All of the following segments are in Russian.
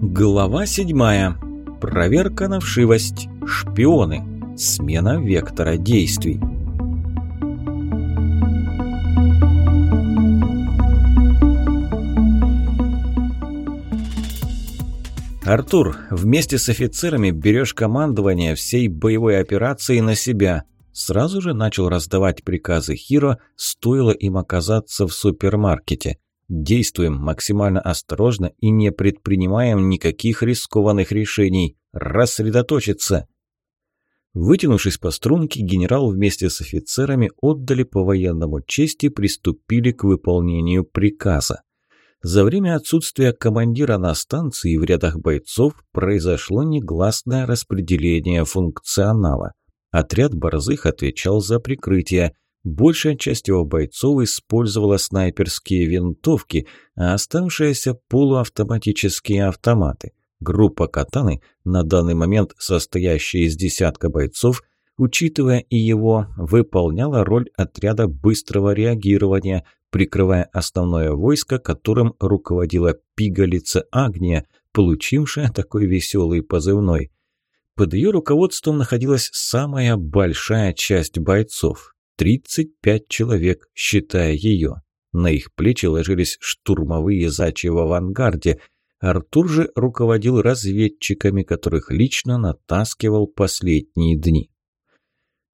Глава седьмая. Проверка на вшивость. Шпионы. Смена вектора действий. «Артур, вместе с офицерами берешь командование всей боевой операции на себя». Сразу же начал раздавать приказы Хиро, стоило им оказаться в супермаркете. Действуем максимально осторожно и не предпринимаем никаких рискованных решений. Рассредоточиться. Вытянувшись по струнке, генерал вместе с офицерами отдали по военному чести, приступили к выполнению приказа. За время отсутствия командира на станции в рядах бойцов произошло негласное распределение функционала. Отряд борзых отвечал за прикрытие. Большая часть его бойцов использовала снайперские винтовки, а оставшиеся полуавтоматические автоматы. Группа «Катаны», на данный момент состоящая из десятка бойцов, учитывая и его, выполняла роль отряда быстрого реагирования, прикрывая основное войско, которым руководила пигалица Агния, получившая такой веселый позывной. Под ее руководством находилась самая большая часть бойцов – 35 человек, считая ее. На их плечи ложились штурмовые зачи в авангарде. Артур же руководил разведчиками, которых лично натаскивал последние дни.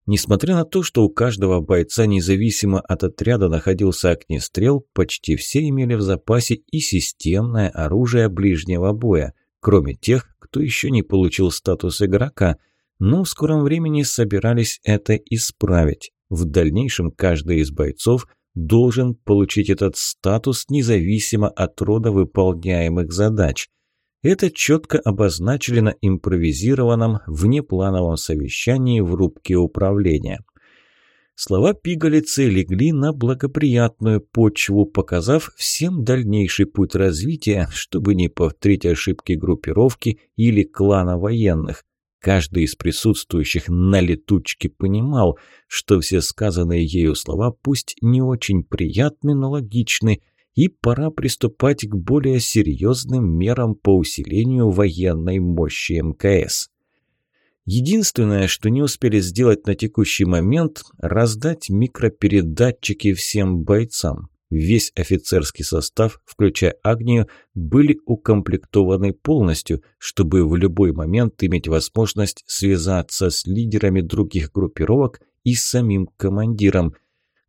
Несмотря на то, что у каждого бойца, независимо от отряда, находился огнестрел, почти все имели в запасе и системное оружие ближнего боя, кроме тех, кто еще не получил статус игрока, но в скором времени собирались это исправить. В дальнейшем каждый из бойцов должен получить этот статус независимо от рода выполняемых задач – это четко обозначили на импровизированном внеплановом совещании в рубке управления. Слова пигалицы легли на благоприятную почву, показав всем дальнейший путь развития, чтобы не повторить ошибки группировки или клана военных. Каждый из присутствующих на летучке понимал, что все сказанные ею слова пусть не очень приятны, но логичны – и пора приступать к более серьезным мерам по усилению военной мощи МКС. Единственное, что не успели сделать на текущий момент – раздать микропередатчики всем бойцам. Весь офицерский состав, включая Агнию, были укомплектованы полностью, чтобы в любой момент иметь возможность связаться с лидерами других группировок и самим командиром.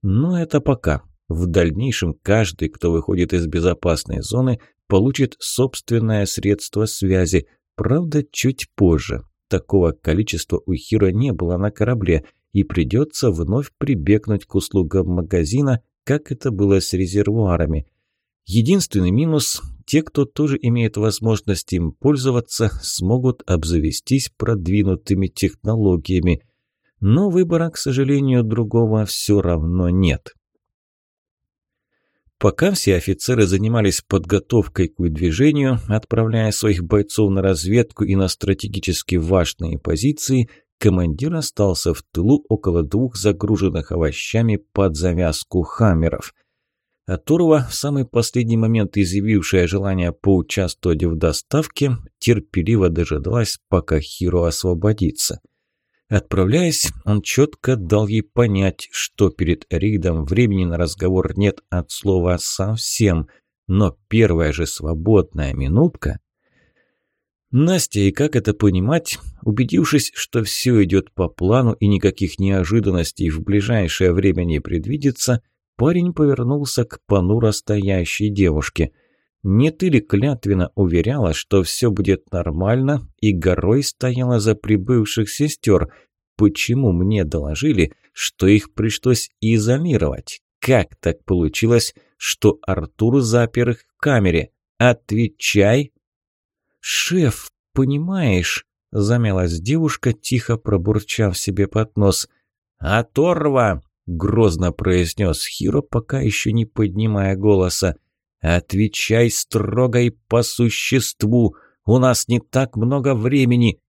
Но это пока. В дальнейшем каждый, кто выходит из безопасной зоны, получит собственное средство связи, правда, чуть позже. Такого количества у Хиро не было на корабле, и придется вновь прибегнуть к услугам магазина, как это было с резервуарами. Единственный минус – те, кто тоже имеет возможность им пользоваться, смогут обзавестись продвинутыми технологиями. Но выбора, к сожалению, другого все равно нет. Пока все офицеры занимались подготовкой к выдвижению, отправляя своих бойцов на разведку и на стратегически важные позиции, командир остался в тылу около двух загруженных овощами под завязку хаммеров. А Турова, в самый последний момент изъявившая желание поучаствовать в доставке, терпеливо дожидалась, пока Хиро освободится – Отправляясь, он четко дал ей понять, что перед рейдом времени на разговор нет от слова «совсем», но первая же свободная минутка... Настя, и как это понимать, убедившись, что все идет по плану и никаких неожиданностей в ближайшее время не предвидится, парень повернулся к понуро стоящей девушке – не ты ли клятвенно уверяла, что все будет нормально, и горой стояла за прибывших сестер? Почему мне доложили, что их пришлось изолировать? Как так получилось, что Артур запер их в камере? Отвечай!» «Шеф, понимаешь...» – замялась девушка, тихо пробурчав себе под нос. «Оторва!» – грозно произнес Хиро, пока еще не поднимая голоса. «Отвечай строго и по существу. У нас не так много времени».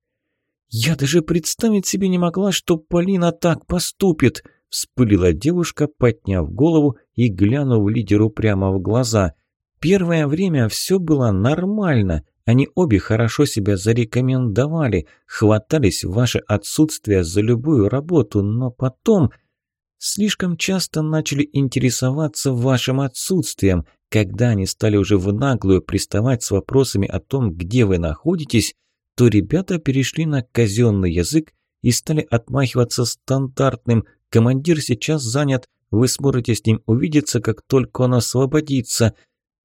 «Я даже представить себе не могла, что Полина так поступит», – вспылила девушка, подняв голову и глянув лидеру прямо в глаза. «Первое время все было нормально. Они обе хорошо себя зарекомендовали, хватались в ваше отсутствие за любую работу, но потом слишком часто начали интересоваться вашим отсутствием. Когда они стали уже в наглую приставать с вопросами о том, где вы находитесь, то ребята перешли на казенный язык и стали отмахиваться стандартным «командир сейчас занят, вы сможете с ним увидеться, как только он освободится».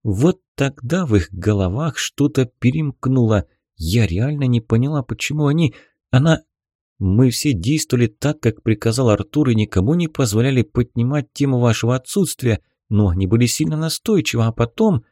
Вот тогда в их головах что-то перемкнуло. Я реально не поняла, почему они... Она... Мы все действовали так, как приказал Артур, и никому не позволяли поднимать тему вашего отсутствия, но они были сильно настойчивы, а потом...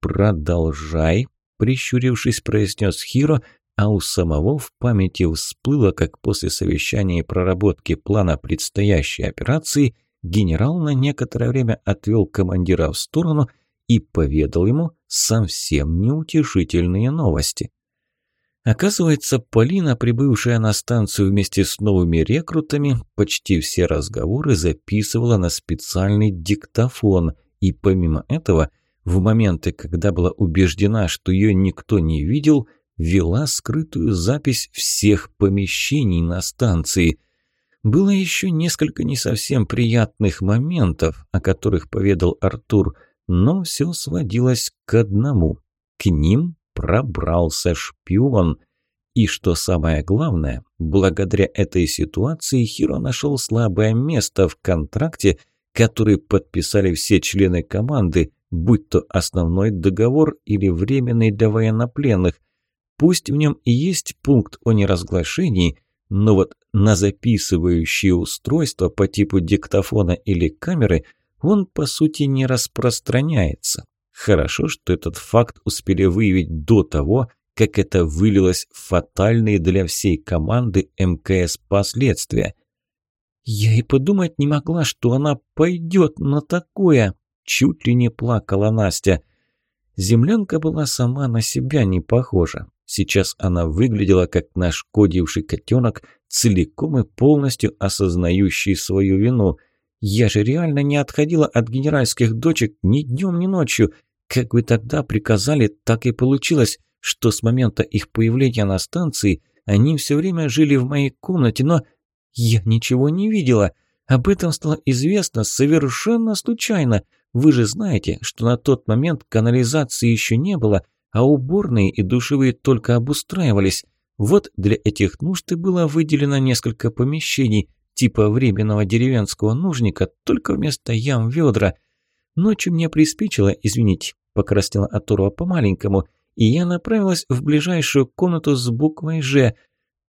«Продолжай», – прищурившись, произнес Хиро, а у самого в памяти всплыло, как после совещания и проработки плана предстоящей операции генерал на некоторое время отвел командира в сторону – и поведал ему совсем неутешительные новости. Оказывается, Полина, прибывшая на станцию вместе с новыми рекрутами, почти все разговоры записывала на специальный диктофон, и помимо этого, в моменты, когда была убеждена, что ее никто не видел, вела скрытую запись всех помещений на станции. Было еще несколько не совсем приятных моментов, о которых поведал Артур – но все сводилось к одному. К ним пробрался шпион. И что самое главное, благодаря этой ситуации Хиро нашел слабое место в контракте, который подписали все члены команды, будь то основной договор или временный для военнопленных. Пусть в нем и есть пункт о неразглашении, но вот на записывающие устройства по типу диктофона или камеры – он, по сути, не распространяется. Хорошо, что этот факт успели выявить до того, как это вылилось в фатальные для всей команды МКС последствия. «Я и подумать не могла, что она пойдет на такое!» Чуть ли не плакала Настя. Землянка была сама на себя не похожа. Сейчас она выглядела как нашкодивший котенок, целиком и полностью осознающий свою вину – я же реально не отходила от генеральских дочек ни днем, ни ночью. Как вы тогда приказали, так и получилось, что с момента их появления на станции они все время жили в моей комнате, но я ничего не видела. Об этом стало известно совершенно случайно. Вы же знаете, что на тот момент канализации еще не было, а уборные и душевые только обустраивались. Вот для этих нужд и было выделено несколько помещений, типа временного деревенского нужника, только вместо ям ведра. Ночью мне приспичило, извините, покраснела Аторва по-маленькому, и я направилась в ближайшую комнату с буквой «Ж».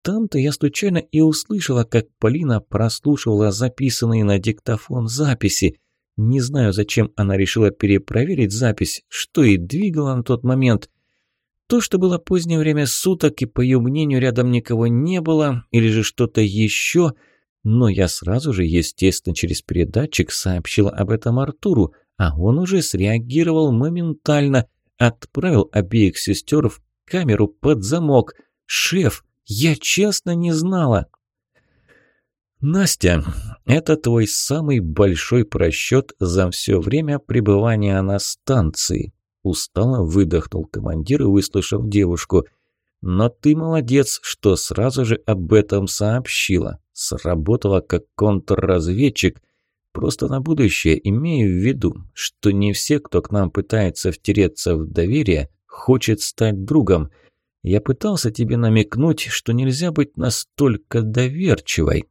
Там-то я случайно и услышала, как Полина прослушивала записанные на диктофон записи. Не знаю, зачем она решила перепроверить запись, что и двигало на тот момент. То, что было позднее время суток, и, по ее мнению, рядом никого не было, или же что-то еще – но я сразу же, естественно, через передатчик сообщила об этом Артуру, а он уже среагировал моментально, отправил обеих сестер в камеру под замок. «Шеф, я честно не знала!» «Настя, это твой самый большой просчет за все время пребывания на станции», устало выдохнул командир, выслушав девушку. «Но ты молодец, что сразу же об этом сообщила сработала как контрразведчик. Просто на будущее имею в виду, что не все, кто к нам пытается втереться в доверие, хочет стать другом. Я пытался тебе намекнуть, что нельзя быть настолько доверчивой.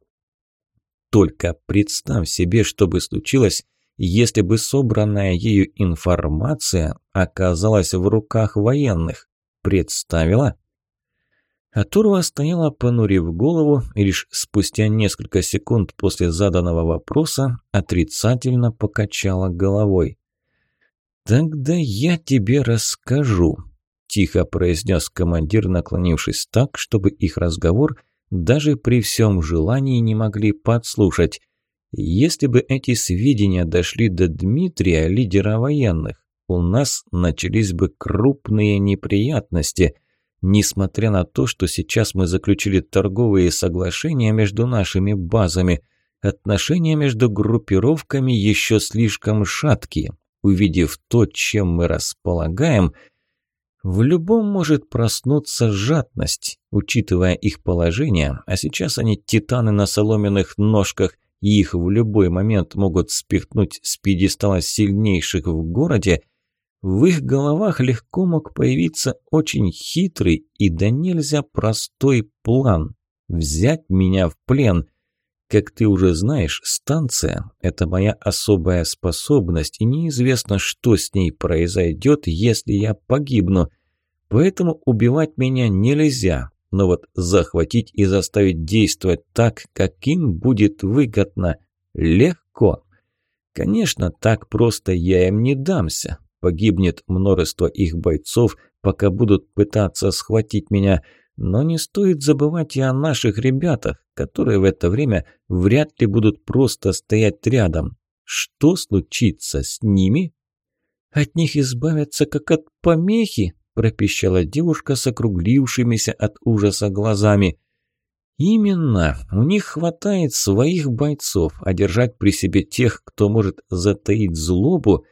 Только представь себе, что бы случилось, если бы собранная ею информация оказалась в руках военных. Представила? А Турва стояла, понурив голову, и лишь спустя несколько секунд после заданного вопроса отрицательно покачала головой. «Тогда я тебе расскажу», – тихо произнес командир, наклонившись так, чтобы их разговор даже при всем желании не могли подслушать. «Если бы эти сведения дошли до Дмитрия, лидера военных, у нас начались бы крупные неприятности». Несмотря на то, что сейчас мы заключили торговые соглашения между нашими базами, отношения между группировками еще слишком шаткие. Увидев то, чем мы располагаем, В любом может проснуться жадность, учитывая их положение, а сейчас они титаны на соломенных ножках, и их в любой момент могут спихнуть с пьедестала сильнейших в городе, в их головах легко мог появиться очень хитрый и да нельзя простой план – взять меня в плен. Как ты уже знаешь, станция – это моя особая способность, и неизвестно, что с ней произойдет, если я погибну. Поэтому убивать меня нельзя, но вот захватить и заставить действовать так, как им будет выгодно, легко. Конечно, так просто я им не дамся. Погибнет множество их бойцов, пока будут пытаться схватить меня, но не стоит забывать и о наших ребятах, которые в это время вряд ли будут просто стоять рядом. Что случится с ними? От них избавятся как от помехи, пропищала девушка с округлившимися от ужаса глазами. «Именно, у них хватает своих бойцов, а держать при себе тех, кто может затаить злобу,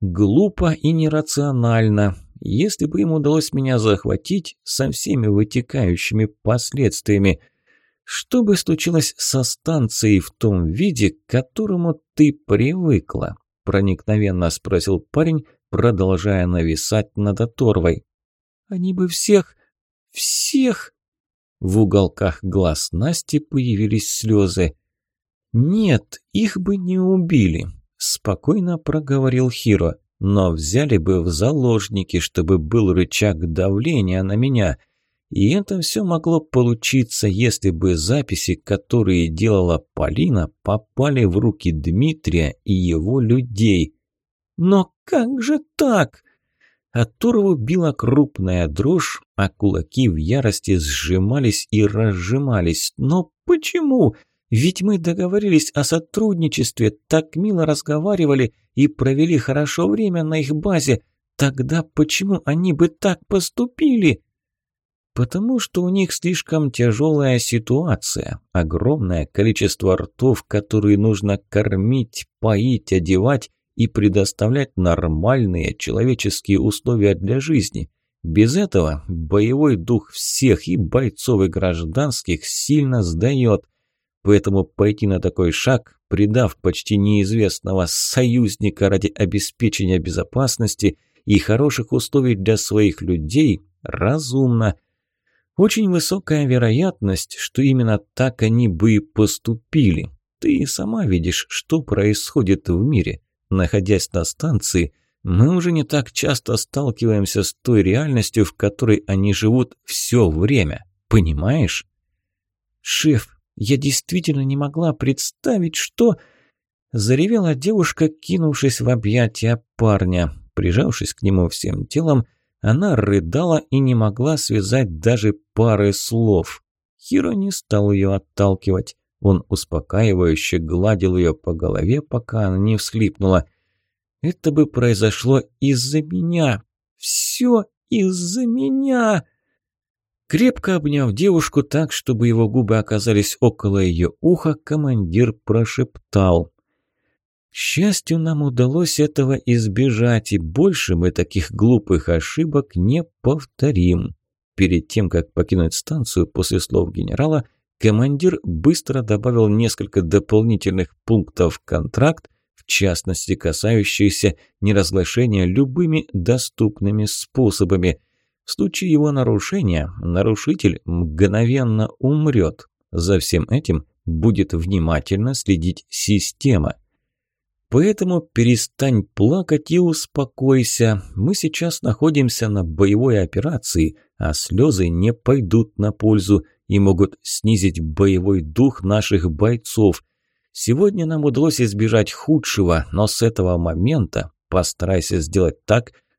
глупо и нерационально. Если бы им удалось меня захватить со всеми вытекающими последствиями, что бы случилось со станцией в том виде, к которому ты привыкла?» проникновенно спросил парень, продолжая нависать над оторвой. «Они бы всех... всех...» В уголках глаз Насти появились слезы. «Нет, их бы не убили», – спокойно проговорил Хиро. «Но взяли бы в заложники, чтобы был рычаг давления на меня. И это все могло получиться, если бы записи, которые делала Полина, попали в руки Дмитрия и его людей. Но как же так? От Турову била крупная дрожь, а кулаки в ярости сжимались и разжимались. Но почему? Ведь мы договорились о сотрудничестве, так мило разговаривали и провели хорошо время на их базе. Тогда почему они бы так поступили? Потому что у них слишком тяжелая ситуация, огромное количество ртов, которые нужно кормить, поить, одевать и предоставлять нормальные человеческие условия для жизни. Без этого боевой дух всех и бойцов и гражданских сильно сдает. Поэтому пойти на такой шаг, предав почти неизвестного союзника ради обеспечения безопасности и хороших условий для своих людей, разумно. Очень высокая вероятность, что именно так они бы и поступили. Ты и сама видишь, что происходит в мире. Находясь на станции, мы уже не так часто сталкиваемся с той реальностью, в которой они живут все время. Понимаешь? «Шеф, я действительно не могла представить, что...» Заревела девушка, кинувшись в объятия парня. Прижавшись к нему всем телом, она рыдала и не могла связать даже пары слов. Хиро не стал ее отталкивать. Он успокаивающе гладил ее по голове, пока она не всхлипнула. «Это бы произошло из-за меня! Все из-за меня!» Крепко обняв девушку так, чтобы его губы оказались около ее уха, командир прошептал. «К счастью, нам удалось этого избежать, и больше мы таких глупых ошибок не повторим». Перед тем, как покинуть станцию после слов генерала, командир быстро добавил несколько дополнительных пунктов в контракт, в частности касающиеся неразглашения любыми доступными способами. В случае его нарушения нарушитель мгновенно умрет. За всем этим будет внимательно следить система. Поэтому перестань плакать и успокойся. Мы сейчас находимся на боевой операции, а слезы не пойдут на пользу и могут снизить боевой дух наших бойцов. Сегодня нам удалось избежать худшего, но с этого момента постарайся сделать так, чтобы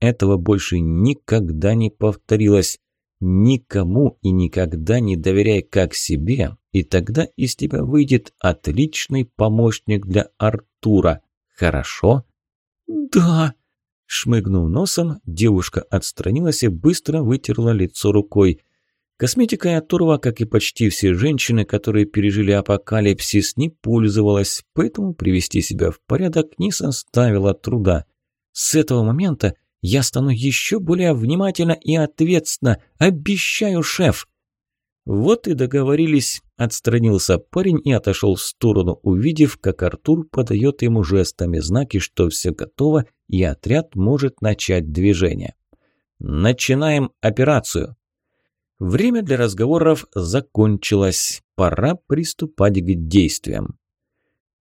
этого больше никогда не повторилось. Никому и никогда не доверяй как себе, и тогда из тебя выйдет отличный помощник для Артура. Хорошо? Да. Шмыгнув носом, девушка отстранилась и быстро вытерла лицо рукой. Косметикой Атурова, как и почти все женщины, которые пережили апокалипсис, не пользовалась, поэтому привести себя в порядок не составило труда. С этого момента Я стану еще более внимательно и ответственно. Обещаю, шеф!» «Вот и договорились», – отстранился парень и отошел в сторону, увидев, как Артур подает ему жестами знаки, что все готово и отряд может начать движение. «Начинаем операцию!» Время для разговоров закончилось, пора приступать к действиям.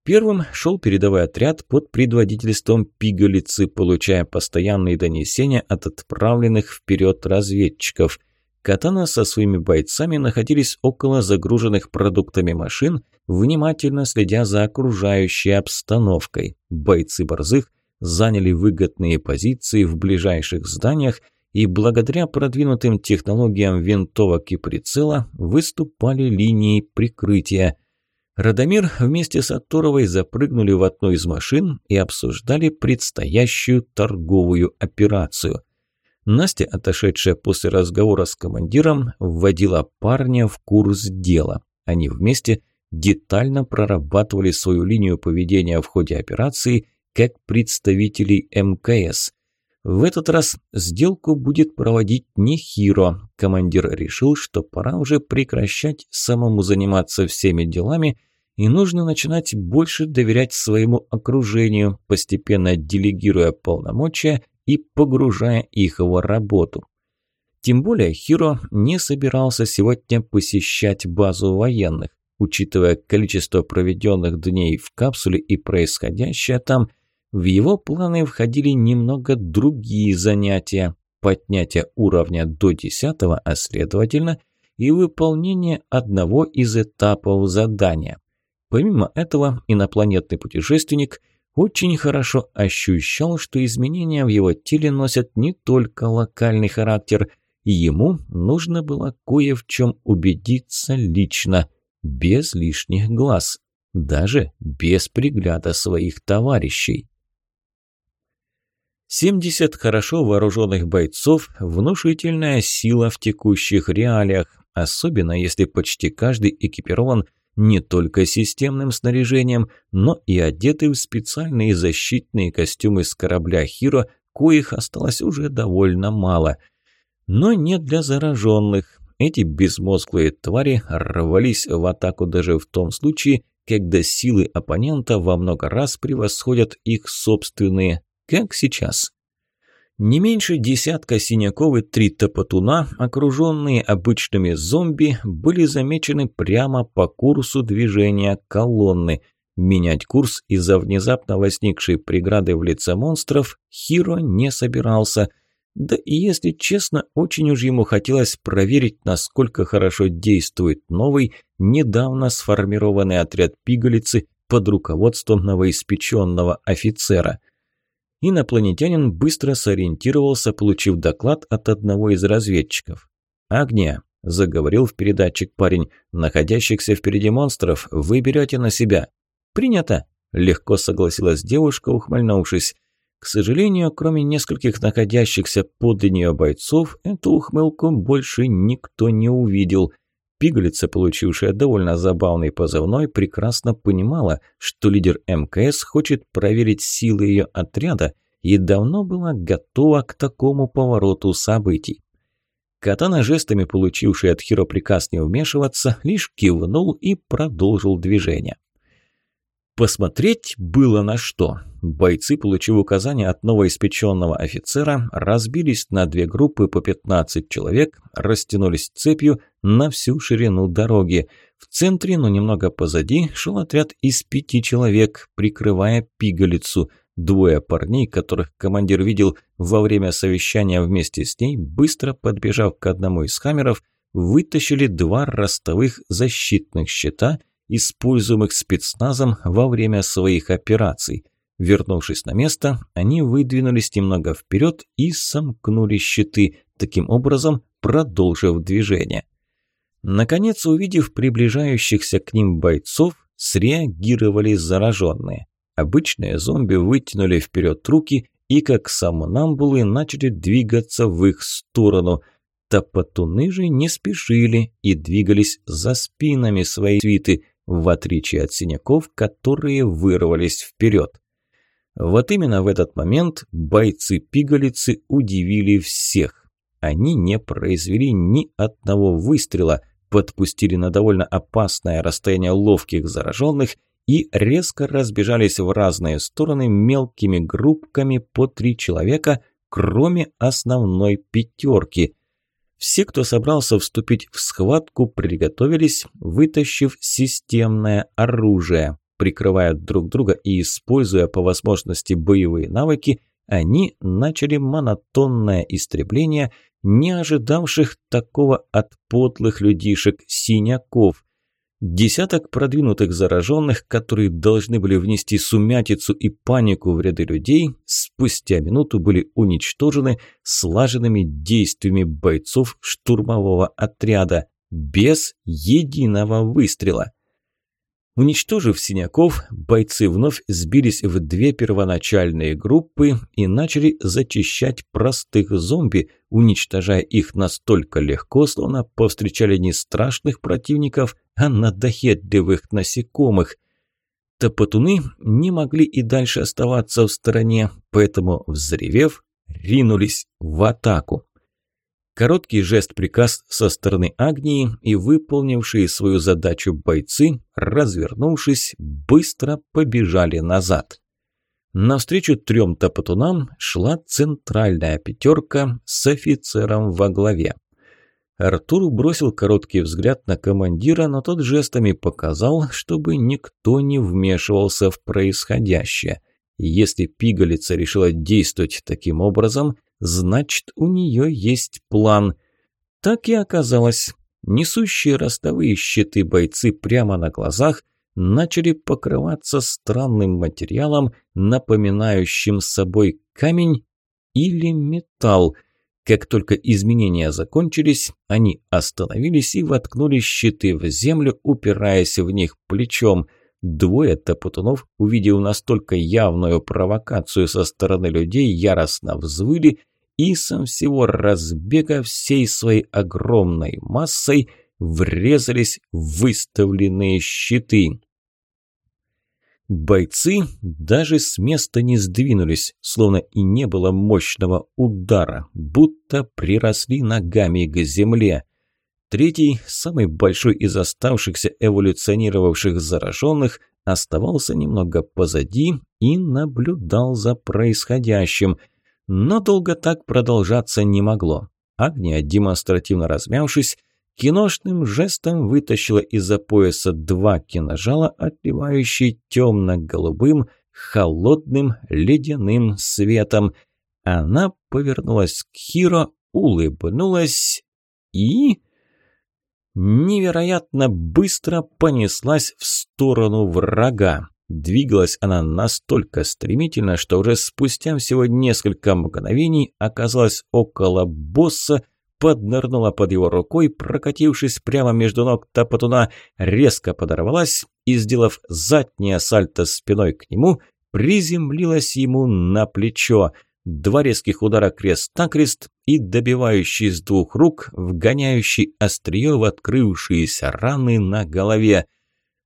Первым шел передовой отряд под предводительством пигалицы, получая постоянные донесения от отправленных вперед разведчиков – Катана со своими бойцами находились около загруженных продуктами машин, внимательно следя за окружающей обстановкой. Бойцы Борзых заняли выгодные позиции в ближайших зданиях и благодаря продвинутым технологиям винтовок и прицела выступали линией прикрытия. Радомир вместе с Атуровой запрыгнули в одну из машин и обсуждали предстоящую торговую операцию – Настя, отошедшая после разговора с командиром, вводила парня в курс дела. Они вместе детально прорабатывали свою линию поведения в ходе операции как представители МКС. В этот раз сделку будет проводить не Хиро. Командир решил, что пора уже прекращать самому заниматься всеми делами и нужно начинать больше доверять своему окружению, постепенно делегируя полномочия и погружая их в работу. Тем более Хиро не собирался сегодня посещать базу военных. Учитывая количество проведенных дней в капсуле и происходящее там, в его планы входили немного другие занятия. Поднятие уровня до 10, а следовательно и выполнение одного из этапов задания. Помимо этого, инопланетный путешественник – очень хорошо ощущал, что изменения в его теле носят не только локальный характер, и ему нужно было кое в чем убедиться лично, без лишних глаз, даже без пригляда своих товарищей. 70 хорошо вооруженных бойцов – внушительная сила в текущих реалиях, особенно если почти каждый экипирован – не только системным снаряжением, но и одеты в специальные защитные костюмы с корабля «Хиро», коих осталось уже довольно мало. Но не для зараженных. Эти безмозглые твари рвались в атаку даже в том случае, когда силы оппонента во много раз превосходят их собственные, как сейчас. Не меньше десятка синяков и три топотуна, окруженные обычными зомби, были замечены прямо по курсу движения колонны. Менять курс из-за внезапно возникшей преграды в лице монстров Хиро не собирался. Да и если честно, очень уж ему хотелось проверить, насколько хорошо действует новый, недавно сформированный отряд пигалицы под руководством новоиспеченного офицера – Инопланетянин быстро сориентировался, получив доклад от одного из разведчиков. «Огня», – заговорил в передатчик парень, – «находящихся впереди монстров вы берете на себя». «Принято», – легко согласилась девушка, ухмыльнувшись. К сожалению, кроме нескольких находящихся под нее бойцов, эту ухмылку больше никто не увидел – Пигалица, получившая довольно забавный позывной, прекрасно понимала, что лидер МКС хочет проверить силы ее отряда и давно была готова к такому повороту событий. Катана, жестами получивший от Хиро приказ не вмешиваться, лишь кивнул и продолжил движение. Посмотреть было на что. Бойцы, получив указания от новоиспеченного офицера, разбились на две группы по 15 человек, растянулись цепью на всю ширину дороги. В центре, но немного позади, шел отряд из пяти человек, прикрывая пигалицу. Двое парней, которых командир видел во время совещания вместе с ней, быстро подбежав к одному из хаммеров, вытащили два ростовых защитных щита – используемых спецназом во время своих операций. Вернувшись на место, они выдвинулись немного вперед и сомкнули щиты, таким образом продолжив движение. Наконец, увидев приближающихся к ним бойцов, среагировали зараженные. Обычные зомби вытянули вперед руки и, как самонамбулы, начали двигаться в их сторону. Топотуны же не спешили и двигались за спинами своей свиты – в отличие от синяков, которые вырвались вперед. Вот именно в этот момент бойцы-пигалицы удивили всех. Они не произвели ни одного выстрела, подпустили на довольно опасное расстояние ловких зараженных и резко разбежались в разные стороны мелкими группками по три человека, кроме основной пятерки. Все, кто собрался вступить в схватку, приготовились, вытащив системное оружие. Прикрывая друг друга и используя по возможности боевые навыки, они начали монотонное истребление не ожидавших такого от подлых людишек синяков. Десяток продвинутых зараженных, которые должны были внести сумятицу и панику в ряды людей, спустя минуту были уничтожены слаженными действиями бойцов штурмового отряда, без единого выстрела. Уничтожив синяков, бойцы вновь сбились в две первоначальные группы и начали зачищать простых зомби, уничтожая их настолько легко, словно повстречали не страшных противников, а надоедливых насекомых. Топотуны не могли и дальше оставаться в стороне, поэтому, взревев, ринулись в атаку. Короткий жест-приказ со стороны Агнии и выполнившие свою задачу бойцы, развернувшись, быстро побежали назад. Навстречу трем топотунам шла центральная пятерка с офицером во главе. Артур бросил короткий взгляд на командира, но тот жестами показал, чтобы никто не вмешивался в происходящее. Если пигалица решила действовать таким образом, значит, у нее есть план. Так и оказалось. Несущие ростовые щиты бойцы прямо на глазах начали покрываться странным материалом, напоминающим собой камень или металл. Как только изменения закончились, они остановились и воткнули щиты в землю, упираясь в них плечом – Двое топотунов, увидев настолько явную провокацию со стороны людей, яростно взвыли и со всего разбега всей своей огромной массой врезались выставленные щиты. Бойцы даже с места не сдвинулись, словно и не было мощного удара, будто приросли ногами к земле. Третий, самый большой из оставшихся эволюционировавших зараженных, оставался немного позади и наблюдал за происходящим. Но долго так продолжаться не могло. Агния, демонстративно размявшись, киношным жестом вытащила из-за пояса два киножала, отливающие темно-голубым, холодным ледяным светом. Она повернулась к Хиро, улыбнулась и невероятно быстро понеслась в сторону врага. Двигалась она настолько стремительно, что уже спустя всего несколько мгновений оказалась около босса, поднырнула под его рукой, прокатившись прямо между ног Топотуна, резко подорвалась и, сделав заднее сальто спиной к нему, приземлилась ему на плечо – Два резких удара крест-накрест и добивающий с двух рук, вгоняющий острие в открывшиеся раны на голове.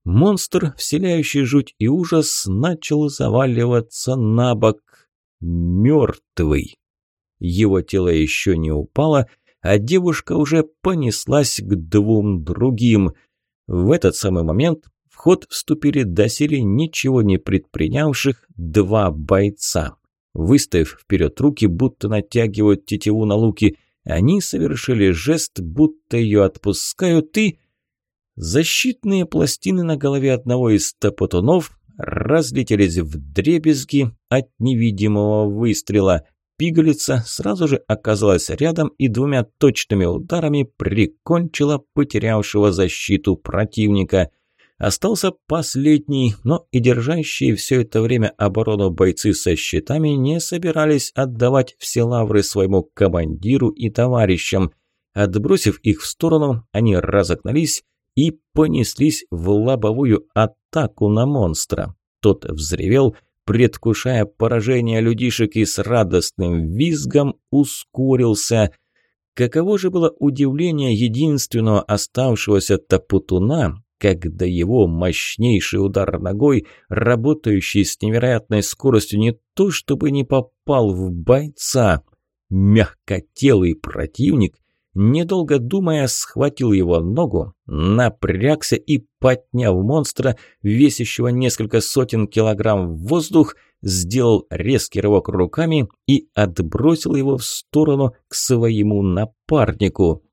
Монстр, вселяющий жуть и ужас, начал заваливаться на бок. Мертвый. Его тело еще не упало, а девушка уже понеслась к двум другим. В этот самый момент в ход вступили доселе ничего не предпринявших два бойца. Выставив вперед руки, будто натягивают тетиву на луки, они совершили жест, будто ее отпускают, и... Защитные пластины на голове одного из топотунов разлетелись в дребезги от невидимого выстрела. Пигалица сразу же оказалась рядом и двумя точными ударами прикончила потерявшего защиту противника. Остался последний, но и держащие все это время оборону бойцы со щитами не собирались отдавать все лавры своему командиру и товарищам. Отбросив их в сторону, они разогнались и понеслись в лобовую атаку на монстра. Тот взревел, предвкушая поражение людишек и с радостным визгом ускорился. Каково же было удивление единственного оставшегося топутуна, когда его мощнейший удар ногой, работающий с невероятной скоростью, не то чтобы не попал в бойца. Мягкотелый противник, недолго думая, схватил его ногу, напрягся и, подняв монстра, весящего несколько сотен килограмм в воздух, сделал резкий рывок руками и отбросил его в сторону к своему напарнику.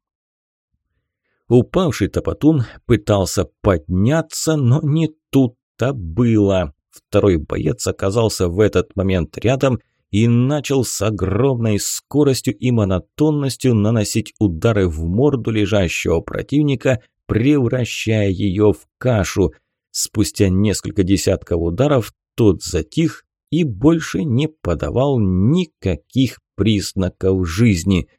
Упавший топотун пытался подняться, но не тут-то было. Второй боец оказался в этот момент рядом и начал с огромной скоростью и монотонностью наносить удары в морду лежащего противника, превращая ее в кашу. Спустя несколько десятков ударов тот затих и больше не подавал никаких признаков жизни –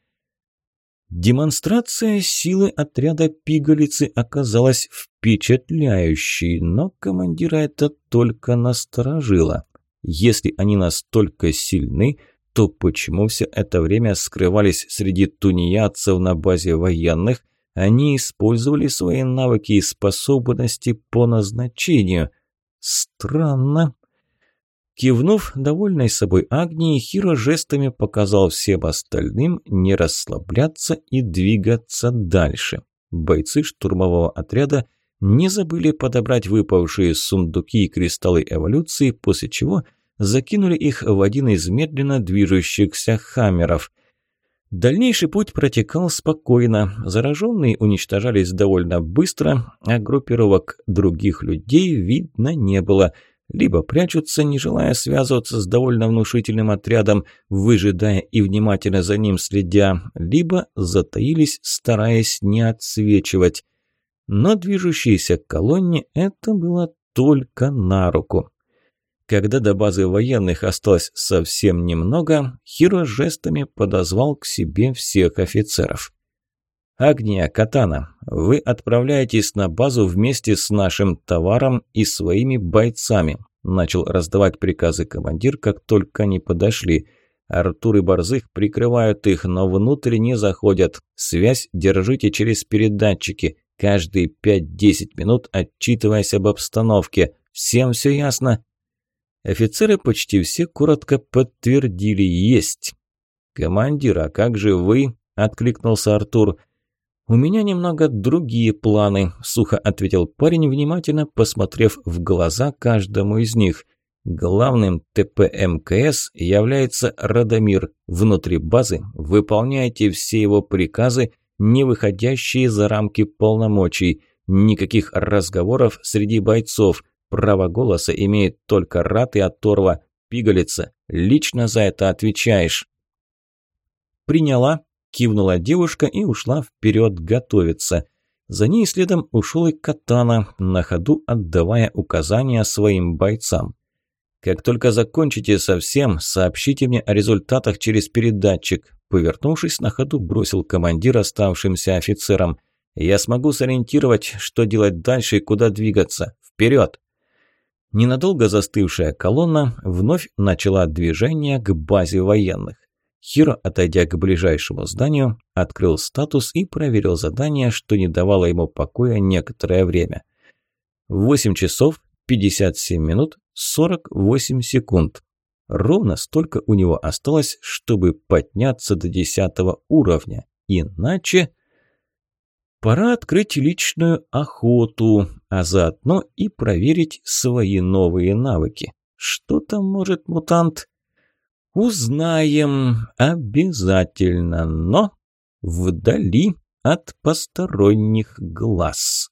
Демонстрация силы отряда пигалицы оказалась впечатляющей, но командира это только насторожило. Если они настолько сильны, то почему все это время скрывались среди тунеядцев на базе военных, они использовали свои навыки и способности по назначению? Странно. Кивнув довольной собой Агнии, Хиро жестами показал всем остальным не расслабляться и двигаться дальше. Бойцы штурмового отряда не забыли подобрать выпавшие сундуки и кристаллы эволюции, после чего закинули их в один из медленно движущихся хаммеров. Дальнейший путь протекал спокойно, зараженные уничтожались довольно быстро, а группировок других людей видно не было – либо прячутся, не желая связываться с довольно внушительным отрядом, выжидая и внимательно за ним следя, либо затаились, стараясь не отсвечивать. Но движущейся колонне это было только на руку. Когда до базы военных осталось совсем немного, Хиро жестами подозвал к себе всех офицеров. «Агния, Катана, вы отправляетесь на базу вместе с нашим товаром и своими бойцами», начал раздавать приказы командир, как только они подошли. Артур и Борзых прикрывают их, но внутрь не заходят. Связь держите через передатчики. Каждые 5-10 минут отчитываясь об обстановке. Всем все ясно?» Офицеры почти все коротко подтвердили «есть». «Командир, а как же вы?» – откликнулся Артур. «У меня немного другие планы», – сухо ответил парень, внимательно посмотрев в глаза каждому из них. «Главным ТП МКС является Радомир. Внутри базы выполняйте все его приказы, не выходящие за рамки полномочий. Никаких разговоров среди бойцов. Право голоса имеет только Рат и Оторва. Пигалица, лично за это отвечаешь». «Приняла», Кивнула девушка и ушла вперед готовиться. За ней следом ушел и Катана, на ходу отдавая указания своим бойцам. «Как только закончите совсем, сообщите мне о результатах через передатчик», повернувшись на ходу, бросил командир оставшимся офицерам. «Я смогу сориентировать, что делать дальше и куда двигаться. Вперед!» Ненадолго застывшая колонна вновь начала движение к базе военных. Хиро, отойдя к ближайшему зданию, открыл статус и проверил задание, что не давало ему покоя некоторое время. 8 часов 57 минут 48 секунд. Ровно столько у него осталось, чтобы подняться до 10 уровня. Иначе... Пора открыть личную охоту, а заодно и проверить свои новые навыки. Что там может мутант? Узнаем обязательно, но вдали от посторонних глаз.